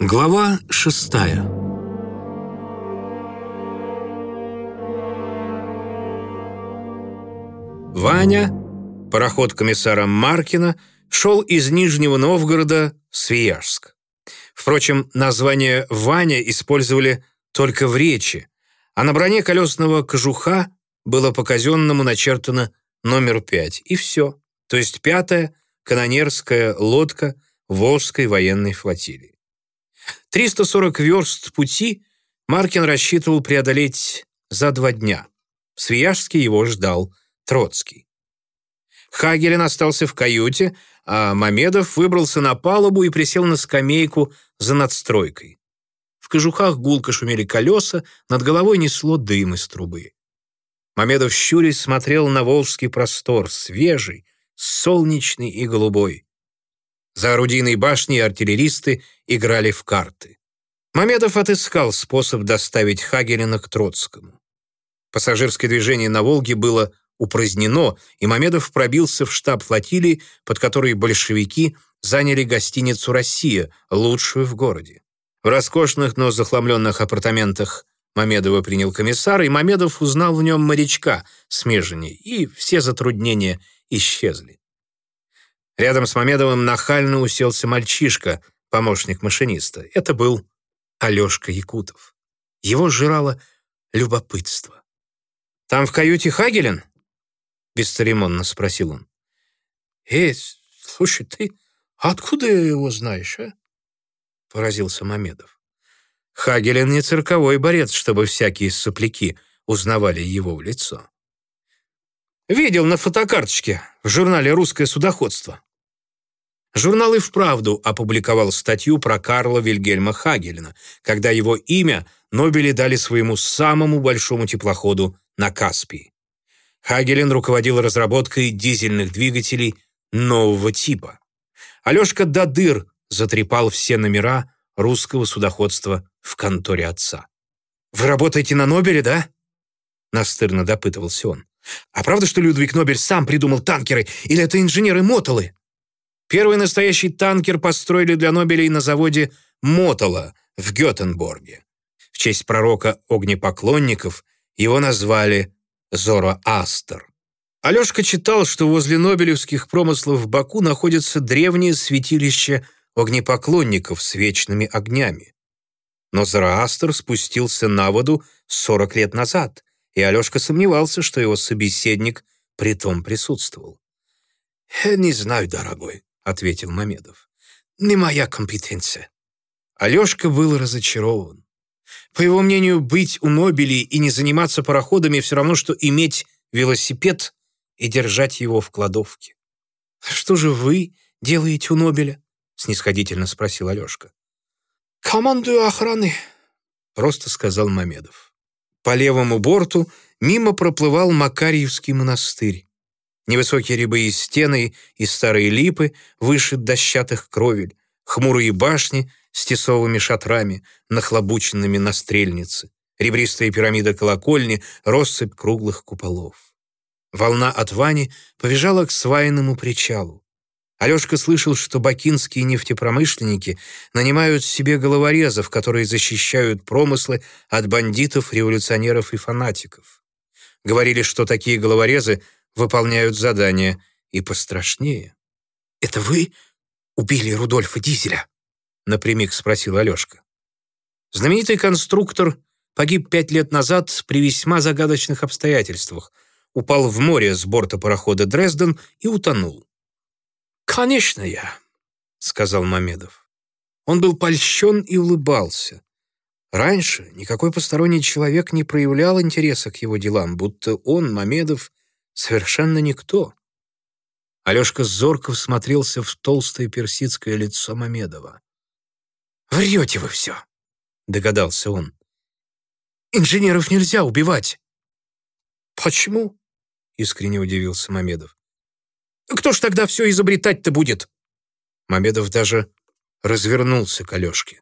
Глава шестая Ваня, пароход комиссара Маркина, шел из Нижнего Новгорода в Свияжск. Впрочем, название «Ваня» использовали только в речи, а на броне колесного кожуха было по-казенному начертано номер пять, и все, то есть пятая канонерская лодка Волжской военной флотилии. 340 верст пути Маркин рассчитывал преодолеть за два дня. В Свияжске его ждал Троцкий. Хагелин остался в каюте, а Мамедов выбрался на палубу и присел на скамейку за надстройкой. В кожухах гулко шумели колеса, над головой несло дым из трубы. Мамедов щурясь смотрел на волжский простор, свежий, солнечный и голубой. За орудийной башней артиллеристы играли в карты. Мамедов отыскал способ доставить Хагелина к Троцкому. Пассажирское движение на Волге было упразднено, и Мамедов пробился в штаб флотилии, под которой большевики заняли гостиницу «Россия», лучшую в городе. В роскошных, но захламленных апартаментах Мамедова принял комиссар, и Мамедов узнал в нем морячка с и все затруднения исчезли. Рядом с Мамедовым нахально уселся мальчишка, помощник машиниста. Это был Алешка Якутов. Его жрало любопытство. «Там в каюте Хагелин?» — бесцеремонно спросил он. «Эй, слушай, ты откуда его знаешь, а?» — поразился Мамедов. Хагелин не цирковой борец, чтобы всякие сопляки узнавали его в лицо. «Видел на фотокарточке в журнале «Русское судоходство». Журнал и вправду опубликовал статью про Карла Вильгельма Хагелина, когда его имя Нобели дали своему самому большому теплоходу на Каспии. Хагелин руководил разработкой дизельных двигателей нового типа. Алешка Дадыр затрепал все номера русского судоходства в конторе отца. «Вы работаете на Нобеле, да?» Настырно допытывался он. «А правда, что Людвиг Нобель сам придумал танкеры, или это инженеры Мотолы?» Первый настоящий танкер построили для Нобелей на заводе Мотола в Гетенборге. В честь пророка огнепоклонников его назвали Зороастер. Алешка читал, что возле нобелевских промыслов в Баку находится древнее святилище огнепоклонников с вечными огнями. Но Зороастер спустился на воду 40 лет назад, и Алешка сомневался, что его собеседник при том присутствовал. «Я не знаю, дорогой», ответил Мамедов. «Не моя компетенция». Алешка был разочарован. По его мнению, быть у Нобелей и не заниматься пароходами все равно, что иметь велосипед и держать его в кладовке. «Что же вы делаете у Нобеля?» — снисходительно спросил Алешка. «Командую охраны», — просто сказал Мамедов. По левому борту мимо проплывал Макарьевский монастырь. Невысокие рябые стены и старые липы выше дощатых кровель, хмурые башни с тесовыми шатрами, нахлобученными на стрельницы, ребристая пирамида колокольни, россыпь круглых куполов. Волна от Вани побежала к свайному причалу. Алешка слышал, что бакинские нефтепромышленники нанимают себе головорезов, которые защищают промыслы от бандитов, революционеров и фанатиков. Говорили, что такие головорезы выполняют задания и пострашнее. «Это вы убили Рудольфа Дизеля?» — напрямик спросил Алешка. Знаменитый конструктор погиб пять лет назад при весьма загадочных обстоятельствах, упал в море с борта парохода «Дрезден» и утонул. «Конечно я», — сказал Мамедов. Он был польщен и улыбался. Раньше никакой посторонний человек не проявлял интереса к его делам, будто он, Мамедов, совершенно никто. Алешка зорко всмотрелся в толстое персидское лицо Мамедова. «Врете вы все», — догадался он. «Инженеров нельзя убивать». «Почему?» — искренне удивился Мамедов. «Кто ж тогда все изобретать-то будет?» Мамедов даже развернулся к Алешке.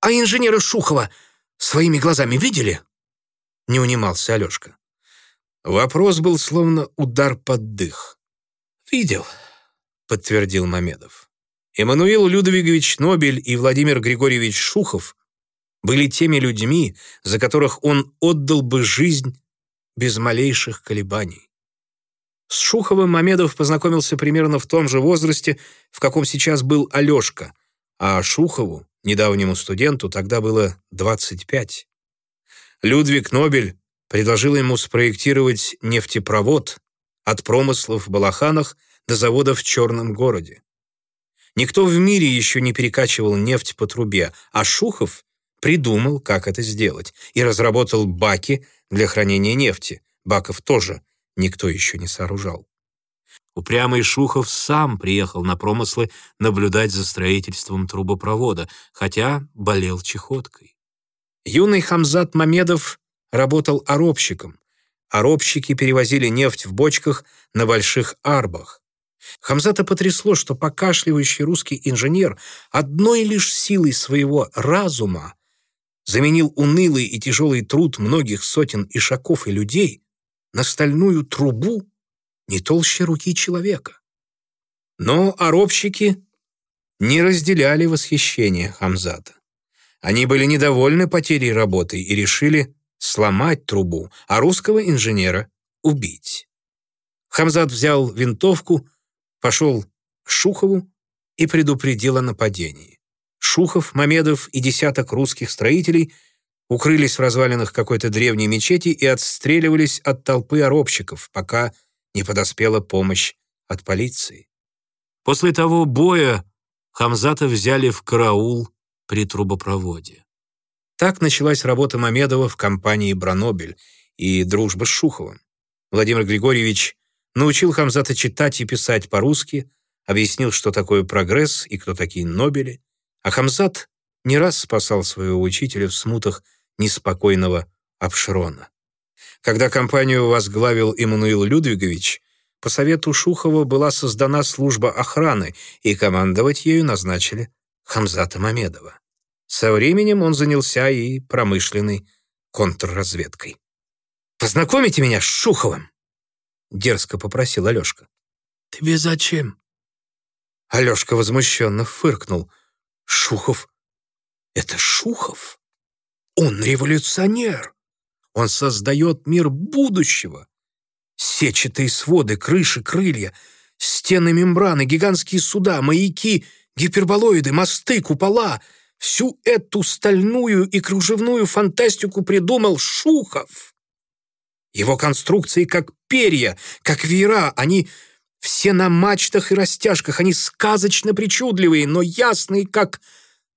«А инженеры Шухова своими глазами видели?» Не унимался Алешка. Вопрос был словно удар под дых. «Видел», — подтвердил Мамедов. Эммануил Людовигович Нобель и Владимир Григорьевич Шухов были теми людьми, за которых он отдал бы жизнь без малейших колебаний. С Шуховым Мамедов познакомился примерно в том же возрасте, в каком сейчас был Алешка, а Шухову, недавнему студенту, тогда было 25. Людвиг Нобель предложил ему спроектировать нефтепровод от промыслов в Балаханах до завода в Черном городе. Никто в мире еще не перекачивал нефть по трубе, а Шухов придумал, как это сделать, и разработал баки для хранения нефти. Баков тоже никто еще не сооружал. Упрямый Шухов сам приехал на промыслы наблюдать за строительством трубопровода, хотя болел чехоткой. Юный Хамзат Мамедов работал оробщиком. Оробщики перевозили нефть в бочках на больших арбах. Хамзата потрясло, что покашливающий русский инженер одной лишь силой своего разума заменил унылый и тяжелый труд многих сотен ишаков и людей на стальную трубу не толще руки человека. Но оробщики не разделяли восхищение Хамзата. Они были недовольны потерей работы и решили сломать трубу, а русского инженера убить. Хамзат взял винтовку, пошел к Шухову и предупредил о нападении. Шухов, Мамедов и десяток русских строителей укрылись в развалинах какой-то древней мечети и отстреливались от толпы оробщиков, пока не подоспела помощь от полиции. После того боя Хамзата взяли в караул при трубопроводе. Так началась работа Мамедова в компании «Бранобель» и дружба с Шуховым. Владимир Григорьевич научил Хамзата читать и писать по-русски, объяснил, что такое прогресс и кто такие Нобели, а Хамзат не раз спасал своего учителя в смутах неспокойного Апшрона. Когда компанию возглавил Иммануил Людвигович, по совету Шухова была создана служба охраны, и командовать ею назначили Хамзата Мамедова. Со временем он занялся и промышленной контрразведкой. «Познакомите меня с Шуховым!» — дерзко попросил Алешка. «Тебе зачем?» Алешка возмущенно фыркнул. «Шухов? Это Шухов? Он революционер! Он создает мир будущего. Сетчатые своды, крыши, крылья, стены мембраны, гигантские суда, маяки, гиперболоиды, мосты, купола. Всю эту стальную и кружевную фантастику придумал Шухов. Его конструкции как перья, как веера, они все на мачтах и растяжках, они сказочно причудливые, но ясные, как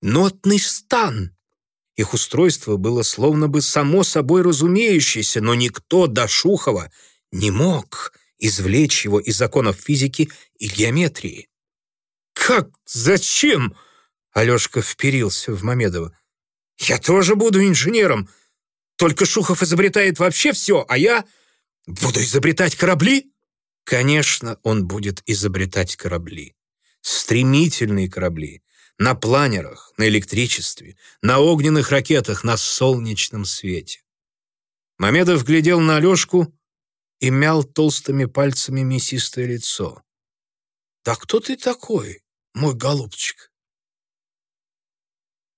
нотный стан. Их устройство было словно бы само собой разумеющееся, но никто до Шухова не мог извлечь его из законов физики и геометрии. «Как? Зачем?» Алешка вперился в Мамедова. «Я тоже буду инженером. Только Шухов изобретает вообще все, а я буду изобретать корабли?» Конечно, он будет изобретать корабли. Стремительные корабли, на планерах, на электричестве, на огненных ракетах, на солнечном свете. Мамедов глядел на Алешку и мял толстыми пальцами мясистое лицо. «Да кто ты такой, мой голубчик?»